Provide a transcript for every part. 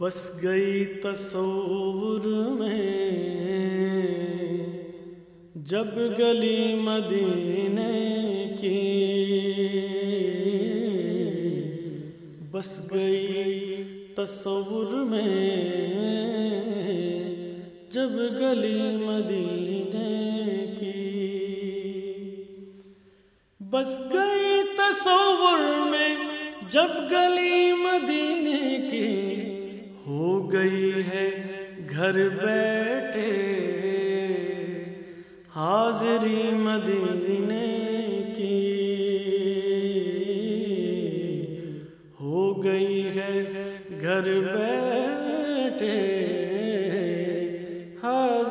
بس گئی تصور میں، جب گلی مدینے کی۔ بس گئی تصور میں، جب گلی مدینے کی۔ بس گئی تصور میں، جب گلی مدینے کی۔ ہو گئی ہے گھر بیٹھے۔ حاضری مدینے کی۔ ہو گئی ہے گھر بیٹھے۔ حاضری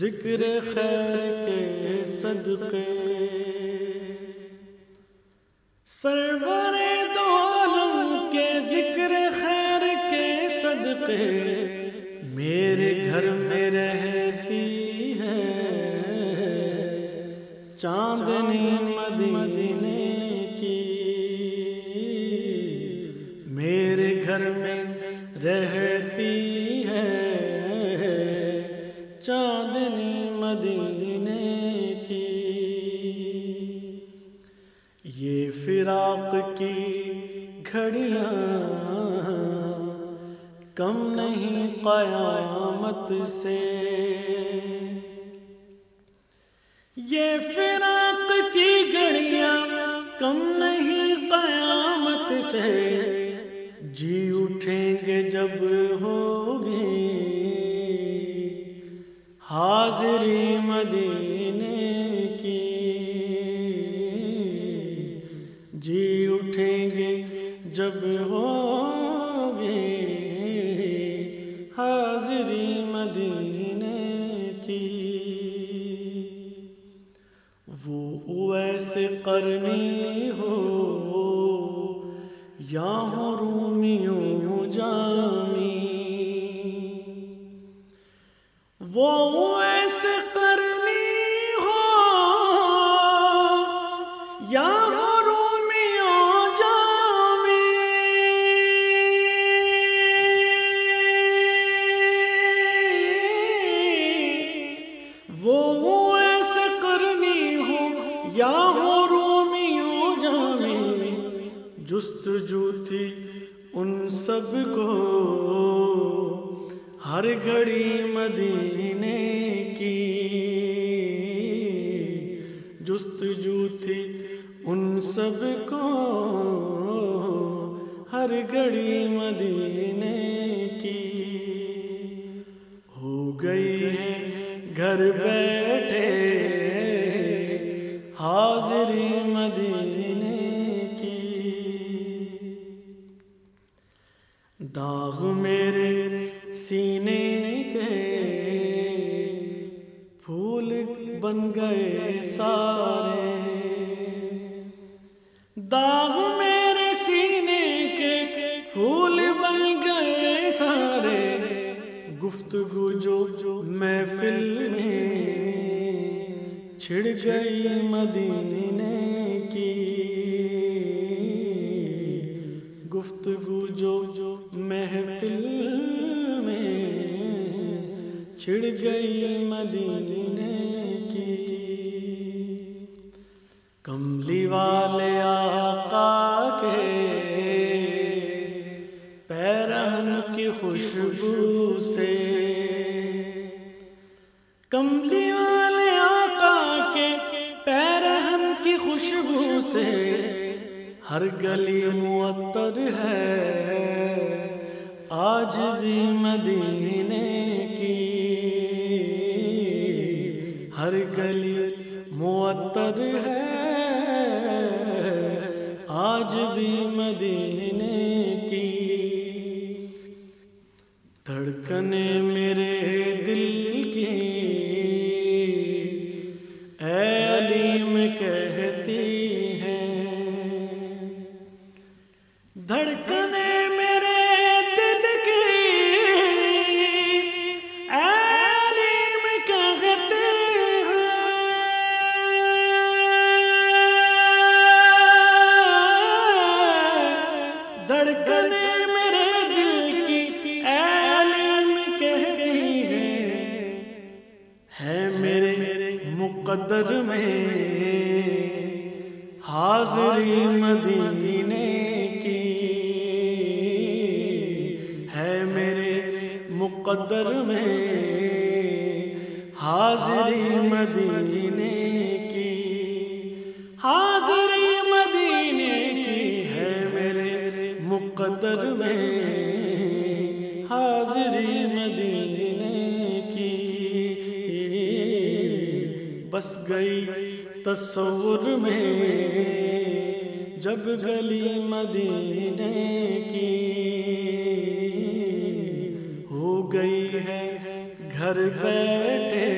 ذکر خیر کے صدقے۔ سرور دو عالم کے ذکر خیر کے صدقے۔ فراق کی گھڑیاں کم نہیں قیامت سے۔ یہ فراق کی گھڑیاں کم نہیں قیامت سے۔ جی اٹھیں گے جب ہوگی حاضری مدینے اٹھیں گے جب ہوگی حاضری مدینے کی۔ وہ ایسے کرنی ہو یا ہو رومیوں جامی۔ وہ ایسے تھی ان سب کو ہر گھڑی مدینے کی جست تھی ان سب کو ہر گھڑی مدینے کی ہو گئی ہے گھر بیٹھے بن گئے سارے۔ داغ میرے سینے کے پھول بن گئے سارے۔ گفتگو جو جو محفل میں چھڑ گئی مدینے کی۔ گفتگو جو جو محفل میں چھڑ گئی مدینے کملی والے آقا کے پیرہن کی خوشبو سے۔ کملی والے آقا کے پیرہن کی خوشبو سے۔ ہر گلی معطر ہے۔ آج بھی مدینے کی۔ ہر گلی معطر ہے۔ کی۔ دھڑکنے میرے مقدر میں حاضری مدینے کی ہے میرے مقدر میں حاضری مدینے کی حاضری مدینے کی ہے میرے مقدر میں بس گئی تصور میں جب گلی مدینے کی ہو گئی ہے گھر بیٹھے